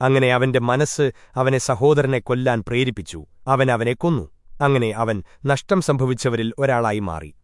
അങ്ങനെ അവന്റെ മനസ്സ് അവനെ സഹോദരനെ കൊല്ലാൻ പ്രേരിപ്പിച്ചു. അവൻ അവനെ കൊന്നു. അങ്ങനെ അവൻ നഷ്ടം സംഭവിച്ചവരിൽ ഒരാളായി മാറി.